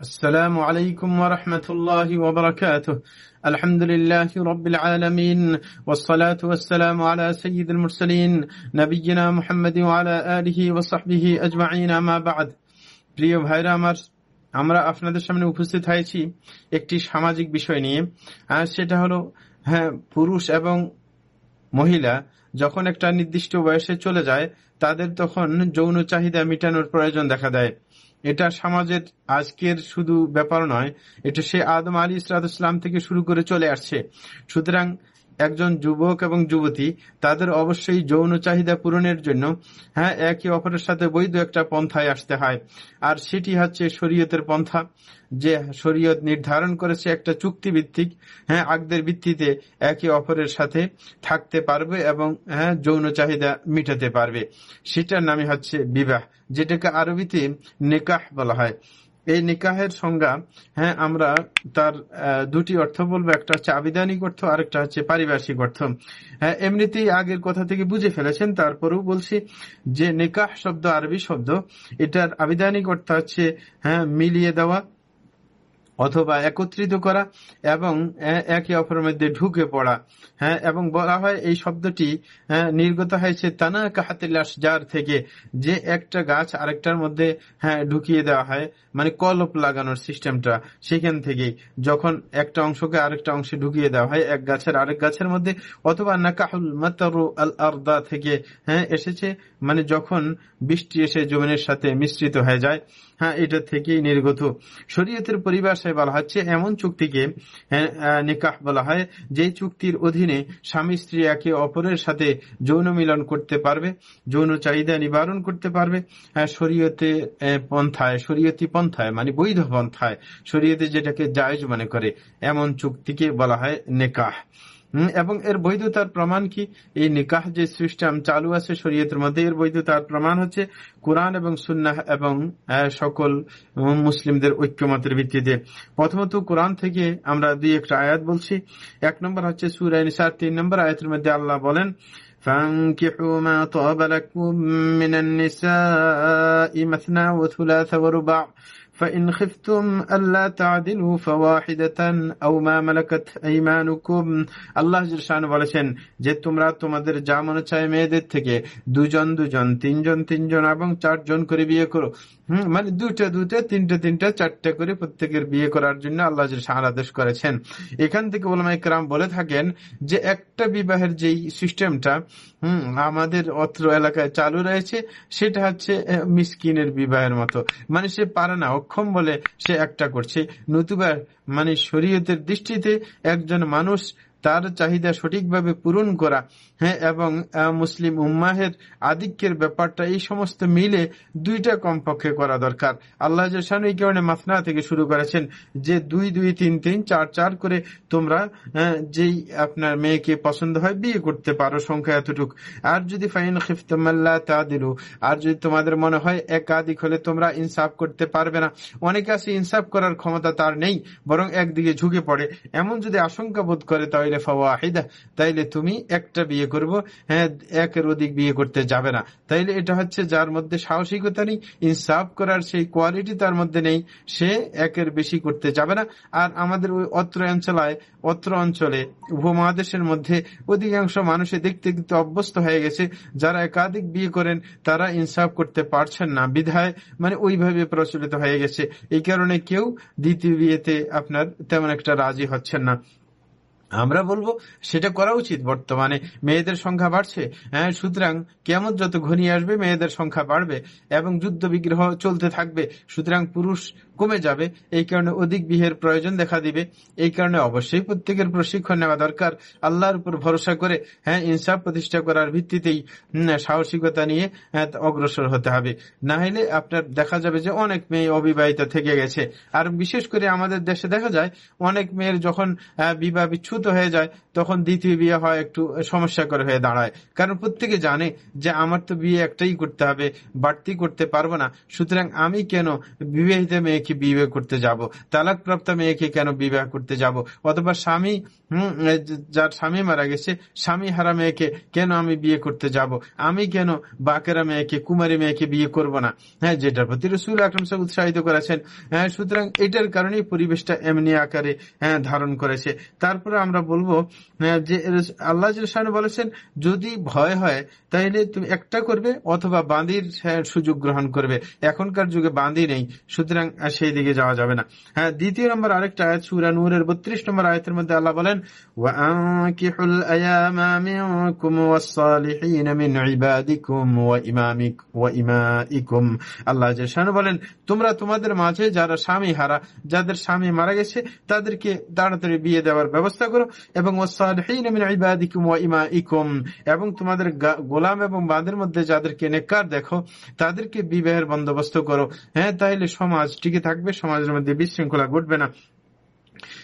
السلام عليكم ورحمة الله وبركاته الحمد لله رب العالمين والصلاة والسلام على سيد المرسلين نبينا محمد وعلى آله وصحبه أجمعين ما بعد প্রিয় ভাইরা আমার আমরা আপনাদের সামনে উপস্থিত হয়েছি একটি সামাজিক বিষয় নিয়ে আর সেটা হলো হ্যাঁ পুরুষ এবং মহিলা যখন একটা নির্দিষ্ট বয়সে চলে যায় তাদের তখন যৌন চাহিদা মেটানোর প্রয়োজন দেখা দেয় এটা সমাজের আজকের শুধু ব্যাপার নয়, এটা সে আদম আলী ইসলাম থেকে শুরু করে চলে আসছে। সুতরাং একজন যুবক এবং যুবতী, তাদের অবশ্যই যৌন চাহিদা পূরণের জন্য হ্যাঁ একে অপরের সাথে বৈধ একটা পন্থায় আসতে হয়। আর সেটি হচ্ছে শরীয়তের পন্থা, যে শরীয়ত নির্ধারণ করেছে একটা চুক্তি ভিত্তিক হ্যাঁ আগদের ভিত্তিতে একে অপরের সাথে থাকতে পারবে এবং হ্যাঁ যৌন চাহিদা মিটাতে পারবে। সেটার নামে হচ্ছে বিবাহ, যেটাকে আরবিতে নেকাহ বলা হয়। এই নিকাহের সংজ্ঞা হ্যাঁ আমরা তার দুটি অর্থ বলব। একটা হচ্ছে আবিধানিক অর্থ, আরেকটা হচ্ছে পারিপার্শ্বিক অর্থ। হ্যাঁ এমনিতেই আগের কথা থেকে বুঝে ফেলেছেন, তারপরেও বলছি যে নিকাহ শব্দ, আরবি শব্দ, এটার আবিধানিক অর্থ হচ্ছে হ্যাঁ মিলিয়ে দেওয়া অথবা একত্রিত করা এবং একে অপরের মধ্যে ঢুকে পড়া। হ্যাঁ এবং বলা হয় এই শব্দটি নির্গত হয়েছে তানা কাহাতিল্লাস যার থেকে, যে একটা গাছ আরেকটার মধ্যে হ্যাঁ ঢুকিয়ে দেওয়া হয় মানে কলপ লাগানোর সিস্টেমটা সেখান থেকেই। যখন একটা অংশকে আরেকটা অংশে ঢুকিয়ে দেওয়া হয়, এক গাছের আরেক গাছের মধ্যে, অথবা নাকাহুল মাতারু আল আরদা থেকে হ্যাঁ এসেছে মানে যখন বৃষ্টি এসে জমিনের সাথে মিশ্রিত হয়ে যায় হ্যাঁ এটা থেকেই নির্গত। শরীয়তের পরিভাষায় বলা হচ্ছে, এমন চুক্তিকে নিকাহ বলা হয়, যে চুক্তির অধীনে স্বামী স্ত্রী একে অপরের সাথে যৌন মিলন করতে পারবে, যৌন চাহিদা নিবারণ করতে পারবে শরীয়তে পন্থায়, শরীয়তি পন্থায় মানে বৈধ পন্থায়, শরীয়তে যেটাকে জায়জ মনে করে, এমন চুক্তিকে বলা হয় নেকাহ। এবং এর বৈধতার প্রমাণ কি এই নিকাহ যে সিস্টেম চালু আছে শরীয়তের মধ্যে এর বৈধতার প্রমাণ হচ্ছে কোরআন এবং সুন্নাহ এবং সকল মুসলিমদের ঐক্যমতের ভিত্তিতে প্রথমত কোরআন থেকে আমরা দুই একটা আয়াত বলছি এক নম্বর হচ্ছে সুরাই নিসার তিন নম্বর আয়াতের মধ্যে আল্লাহ বলেন فانكحوا ما طاب لكم من النساء مثنى وثلاث ورباع فإن خفتم ألا تعدلوا فواحدة أو ما ملكت أيمانكم আল্লাহ বলেছেন যে তোমরা তোমাদের যা মনে চায় মেয়েদের থেকে দুজন দুজন তিনজন তিনজন এবং চারজন করে বিয়ে করো হম মানে দুটা দুটা তিনটা তিনটা, চারটা করে প্রত্যেকের বিয়ে করার জন্য আল্লাহ আদেশ করেছেন। এখান থেকে বলমাই কারাম বলে থাকেন যে একটা বিবাহের যেই সিস্টেমটা, হম, আমাদের অত্র এলাকায় চালু রয়েছে, সেটা হচ্ছে মিসকিনের বিবাহের মতো। মানে সে পারে না, অক্ষম বলে সে একটা করছে। নতুবা মানে শরীয়তের দৃষ্টিতে একজন মানুষ তার চাহিদা সঠিকভাবে পূরণ করা হ্যাঁ এবং মুসলিম উম্মাহের আধিক্যের ব্যাপারটা এই সমস্ত মিলে দুইটা কমপক্ষে করা দরকার। আল্লাহ এই কারণে মাসনা থেকে শুরু করেছেন যে দুই দুই, তিন তিন, চার চার করে তোমরা যেই আপনার মেয়েকে পছন্দ হয় বিয়ে করতে পারো সংখ্যা এতটুক। আর যদি ফাইন খিফতমাল্লা তা দিল আর যদি তোমাদের মনে হয় একাধিক হলে তোমরা ইনসাফ করতে পারবে না। অনেকে আছে ইনসাফ করার ক্ষমতা তার নেই, বরং একদিকে ঝুঁকে পড়ে। এমন যদি আশঙ্কা বোধ করে তাহলে ফাওয়াহিদা তাইলে তুমি একটা বিয়ে করব। হ্যাঁ একের অধিক বিয়ে করতে যাবে না। তাইলে এটা হচ্ছে যার মধ্যে সাহসিকতা নেই, ইনসাফ করার সেই কোয়ালিটি তার মধ্যে নেই, সে একের বেশি করতে যাবে না। আর আমাদের ওই অত্র অঞ্চলায়, অত্র অঞ্চলে, উপমহাদেশের মধ্যে অধিকাংশ মানুষে দেখতে দেখতে অভ্যস্ত হয়ে গেছে। যারা একাধিক বিয়ে করেন, তারা ইনসাফ করতে পারছেন না। বিধায় মানে ওইভাবে প্রচলিত হয়ে গেছে। এই কারণে কেউ দ্বিতীয় বিয়েতে আপনার তেমন একটা রাজি হচ্ছেন না। আমরা বলব সেটা করা উচিত। বর্তমানে মেয়েদের সংখ্যা বাড়ছে হ্যাঁ সুতরাং কেমন যত ঘনিয়ে আসবে মেয়েদের সংখ্যা বাড়বে এবং যুদ্ধ বিগ্রহ চলতে থাকবে সুতরাং পুরুষ কমে যাবে এই কারণে অধিক বিহের প্রয়োজন দেখা দিবে। এই কারণে অবশ্যই প্রত্যেকের প্রশিক্ষণ নেওয়া দরকার আল্লাহর উপর ভরসা করে হ্যাঁ ইনসাফ প্রতিষ্ঠা করার ভিত্তিতেই সাহসিকতা নিয়ে হ্যাঁ, অগ্রসর হতে হবে। না হলে আপনার দেখা যাবে যে অনেক মেয়ে অবিবাহিত থেকে গেছে। আর বিশেষ করে আমাদের দেশে দেখা যায় অনেক মেয়ের যখন বিবাহ বিচ্ছুত ছুতো হয়ে যায়, তখন দ্বিতীয় বিয়ে হয় একটু সমস্যা করে হয়ে দাঁড়ায়। কারণ প্রত্যেকে জানে যে আমার তো বিয়ে একটাই করতে হবে, বাড়তি করতে পারব না। সুতরাং আমি কেন বিবাহিত মেয়েকে বিবাহ করতে যাব? তালাক প্রাপ্ত মেয়েকে কেন বিবাহ করতে যাব? অথবা স্বামী, হম যার স্বামী মারা গেছে, স্বামী হারা মেয়েকে কেন আমি বিয়ে করতে যাব? আমি কেন বাকেরা মেয়েকে, কুমারী মেয়েকে বিয়ে করব না? হ্যাঁ যেটার প্রতি রসুল আকরম সাহেব উৎসাহিত করেছেন। হ্যাঁ সুতরাং এটার কারণেই পরিবেশটা এমনি আকারে হ্যাঁ ধারণ করেছে। তারপরে আমরা বলব যে আল্লাহ বলেছেন, যদি ভয় হয় তাহলে তুমি একটা করবে, অথবা বাঁধির সুযোগ গ্রহণ করবে। এখনকার যুগে বাঁধি নেই, সুতরাং সেই দিকে যাওয়া যাবে না। হ্যাঁ দ্বিতীয় নম্বর আরেকটা আয়াত, সুরা নূরের বত্রিশ নম্বর আয়তের মধ্যে আল্লাহ বলেন আল্লাহ বলেন, তোমরা তোমাদের মাঝে যারা স্বামী হারা যাদের স্বামী মারা গেছে, তাদেরকে তাড়াতাড়ি বিয়ে দেওয়ার ব্যবস্থা করো এবং এবং তোমাদের গোলাম এবং বাঁধের মধ্যে যাদেরকে নেকার দেখো, তাদেরকে বিবাহের বন্দোবস্ত করো। হ্যাঁ তাইলে সমাজ টিকে থাকবে, সমাজের মধ্যে বিশৃঙ্খলা ঘটবে না।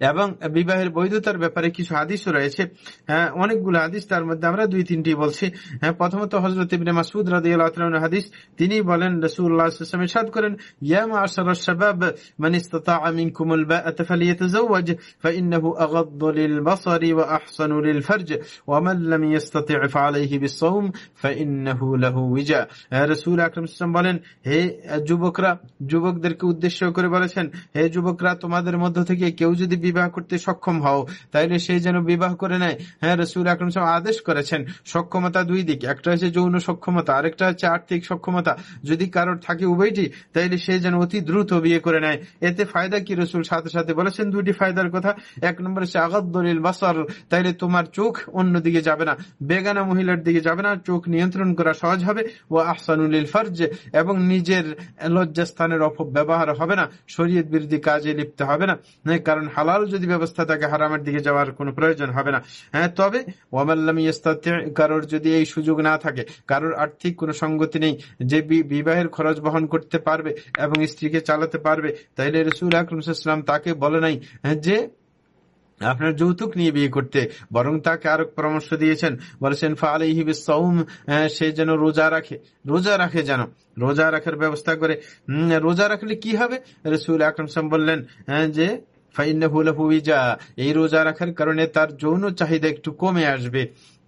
এবং বিবাহের বৈধতার ব্যাপারে কিছু হাদিসও রয়েছে হ্যাঁ অনেকগুলো হাদিস তার মধ্যে আমরা দুই তিনটি বলছি হ্যাঁ প্রথমত হজরত ইবনে মাসুদ রাদিয়াল্লাহু হাদিস তিনি বলেন রাসূলুল্লাহ সাল্লাল্লাহু আলাইহি করেন ইয়া মা'শারাশ শাবাব মান ইসতাতা'a মিনকুমুল বা'আত ফালিয়াতাযাওয়াজ فإنه أغض للبصر وأحسن للفرج ومن لم يستطع فعليه بالصوم فإنه له وجاء রাসূল আকরাম সাল্লাল্লাহু বলেন হে যুবকরা যুবকদেরকে উদ্দেশ্য করে বলেছেন হে যুবকরা তোমাদের মধ্য থেকে কেউ যদি বিবাহ করতে সক্ষম হও, তাইলে সে যেন বিবাহ করে নেয়। হ্যাঁ রসুল আকরম সাহেব আদেশ করেছেন, সক্ষমতা দুই দিক। একটা হচ্ছে যৌন সক্ষমতা, আরেকটা হচ্ছে আর্থিক সক্ষমতা। যদি কারোর থাকে উভয়টি, তাইলে সে যেন অতি দ্রুত বিয়ে করে নেয়। এতে ফায়দা কি রসুল? সাথে সাথে বলেছেন দুইটি ফায়দার কথা। এক নম্বর হচ্ছে আগাদ দলিল তাইলে তোমার চোখ অন্যদিকে যাবে না। বেগানা মহিলার দিকে যাবে না, চোখ নিয়ন্ত্রণ করা সহজ হবে। ও আহসানুল ফর্জ, এবং নিজের লজ্জাস্থানের অপব্যবহার হবে না। শরীয়ত বিরোধী কাজে লিপ্ত হবে না। কারণ হালাল যদি ব্যবস্থা থাকে হারামের দিকে যাওয়ার কোনো প্রয়োজন হবে না। হ্যাঁ তবে ওয়ামাল্লাম কারোর যদি এই সুযোগ না থাকে কারোর আর্থিক কোনো সঙ্গতি নেই যে বিবাহের খরচ বহন করতে পারবে এবং স্ত্রীকে চালাতে পারবে তাইলে রসুল আকরমসাল্লাম তাকে বলে নাই হ্যাঁ, যে আপনার যৌতুক নিয়ে বিয়ে করতে বরং তাকে আরও পরামর্শ দিয়েছেন। বলেছেন সৌম সে যেন রোজা রাখে। রোজা রাখে যেন রোজা রাখার ব্যবস্থা করে। রোজা রাখলে কি হবে? রসুল আকরম বললেন যে এই রোজা রাখার কারণে তার যৌন চাহিদা একটু কমে আসবে।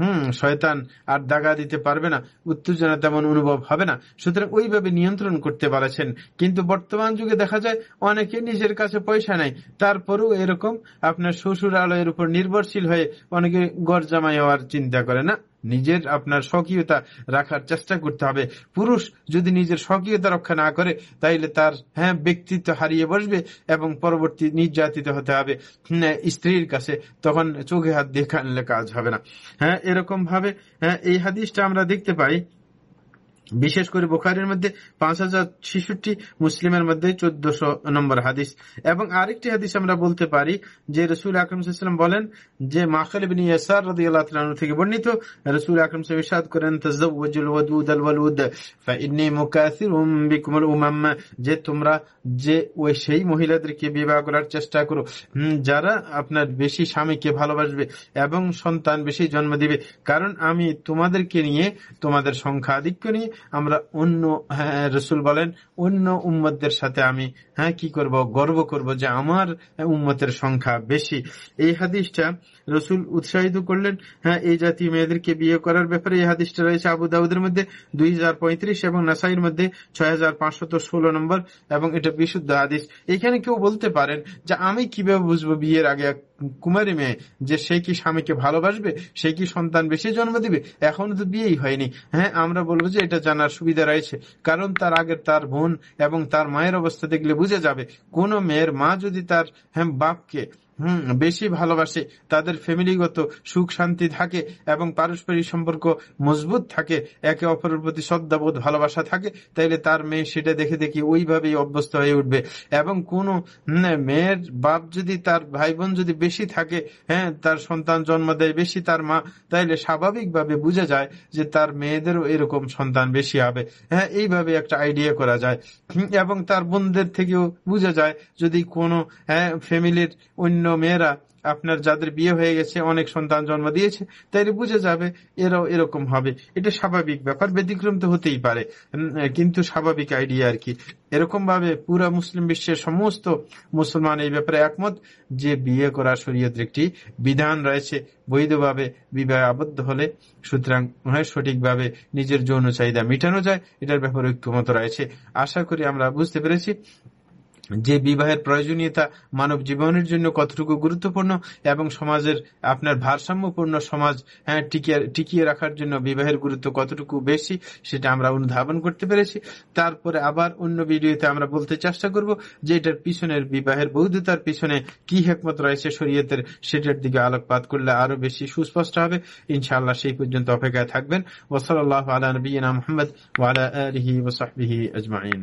হুম, শয়তান আর দাগা দিতে পারবে না, উত্তেজনা তেমন অনুভব হবে না। সুতরাং ওইভাবে নিয়ন্ত্রণ করতে পারেছেন কিন্তু বর্তমান যুগে দেখা যায় অনেকে নিজের কাছে পয়সা নাই। তারপরেও এরকম আপনার শ্বশুর আলয়ের উপর নির্ভরশীল হয়ে অনেকে গড় জামাই হওয়ার চিন্তা করে না। নিজের আপনার স্বকীয়তা রাখার চেষ্টা করতে হবে। পুরুষ যদি নিজের স্বকীয়তা রক্ষা না করে, তাইলে তার হ্যাঁ ব্যক্তিত্ব হারিয়ে বসবে এবং পরবর্তী নির্যাতিত হতে হবে। স্ত্রীর কাছে তখন চোখে হাত দিয়ে কাজ হবে না। হ্যাঁ এরকম ভাবে হ্যাঁ এই হাদিসটা আমরা দেখতে পাই বিশেষ করে বোখারের মধ্যে পাঁচ হাজার ছেষট্টি, মুসলিমের মধ্যে চোদ্দশো নম্বর হাদিস। এবং আরেকটি হাদিস আমরা বলতে পারি, যে রসুল আকরম বলেন যে মাখাল বিন ইয়াসার রদি আল্লাহ থেকে বর্ণিত, রসুল আকরম সাহেব করেন যে তোমরা যে ওই সেই মহিলাদেরকে বিবাহ করার চেষ্টা করো। যারা আপনার বেশি স্বামীকে ভালোবাসবে এবং সন্তান বেশি জন্ম দিবে, কারণ আমি তোমাদেরকে নিয়ে তোমাদের সংখ্যা আধিক্য নিয়ে আমরা অন্য হ্যাঁ রসুল বলেন, অন্য উম্মতদের সাথে আমি হ্যাঁ কি করব? গর্ব করব যে আমার উম্মতের সংখ্যা বেশি। এই হাদিসটা রসুল উৎসাহিত করলেন হ্যাঁ এই জাতি মেয়েদেরকে বিয়ে করার ব্যাপারে এই হাদিসটা রয়েছে আবু দাউদের মধ্যে দুই হাজার পঁয়ত্রিশ এবং নাসাইয়ের মধ্যে ছয় নম্বর এবং এটা বিশুদ্ধ হাদিস। এখানে কেউ বলতে পারেন যে, আমি কীভাবে বুঝব বিয়ের আগে কুমারী মেয়ে যে সে কি স্বামীকে ভালোবাসবে? সে কি সন্তান বেশি জন্ম দিবে? এখনও তো বিয়েই হয়নি। হ্যাঁ আমরা বলব যে এটা জানার সুবিধা রয়েছে, কারণ তার আগের তার বোন এবং তার মায়ের অবস্থা দেখলে বুঝে যাবে, কোন মেয়ের মা যদি তার হ্যাঁ বাপকে হম, বেশি ভালোবাসে। তাদের ফ্যামিলিগত সুখ শান্তি থাকে এবং পারস্পরিক সম্পর্ক মজবুত থাকে। একে অপরের প্রতি শ্রদ্ধাবোধ, ভালোবাসা থাকে। তাইলে তার মেয়ে সেটা দেখে দেখি ওইভাবেই অভ্যস্ত হয়ে উঠবে। এবং কোন মেয়ের বাপ যদি তার ভাই বোন যদি বেশি থাকে হ্যাঁ তার সন্তান জন্ম দেয় বেশি তার মা, তাইলে স্বাভাবিকভাবে বুঝে যায় যে তার মেয়েদেরও এরকম সন্তান বেশি হবে। হ্যাঁ এইভাবে একটা আইডিয়া করা যায়। এবং তার বোনদের থেকেও বুঝা যায় যদি কোনো হ্যাঁ ফ্যামিলির অন্য ও মেয়েরা আপনার যাদের বিয়ে হয়ে গেছে, অনেক সন্তান জন্ম দিয়েছে, তাইলে বুঝে যাবে এরাও এরকম হবে। এটা স্বাভাবিক ব্যাপার, ব্যতিক্রম তো হতেই পারে। কিন্তু স্বাভাবিক আইডিয়া আর কি। এরকম ভাবে পুরা মুসলিম বিশ্বের সমস্ত মুসলমান এই ব্যাপারে একমত যে বিয়ে করা শরীয়তের একটি বিধান রয়েছে, বৈধভাবে বিবাহ আবদ্ধ হলে, সুতরাং সঠিকভাবে নিজের যৌন চাহিদা মেটানো যায়, এটার ব্যাপারে ঐক্যমত রয়েছে। আশা করি আমরা বুঝতে পেরেছি। যে বিবাহের প্রয়োজনীয়তা মানব জীবনের জন্য কতটুকু গুরুত্বপূর্ণ এবং সমাজের আপনার ভারসাম্যপূর্ণ সমাজ হ্যাঁ টিকিয়ে রাখার জন্য বিবাহের গুরুত্ব কতটুকু বেশি সেটা আমরা অনুধাবন করতে পেরেছি। তারপরে আবার অন্য ভিডিওতে আমরা বলতে চেষ্টা করব যে এটার পিছনের বিবাহের বৈধতার পিছনে কি হেকমত রয়েছে শরীয়তের, সেটার দিকে আলোকপাত করলে আরও বেশি সুস্পষ্ট হবে। ইনশাআল্লাহ সেই পর্যন্ত অপেক্ষায় থাকবেন। ওসল আল্লাহ আলা নবীনা মোহাম্মদ ওয়ালা আলহি ওসাহবিহি আজমাইন।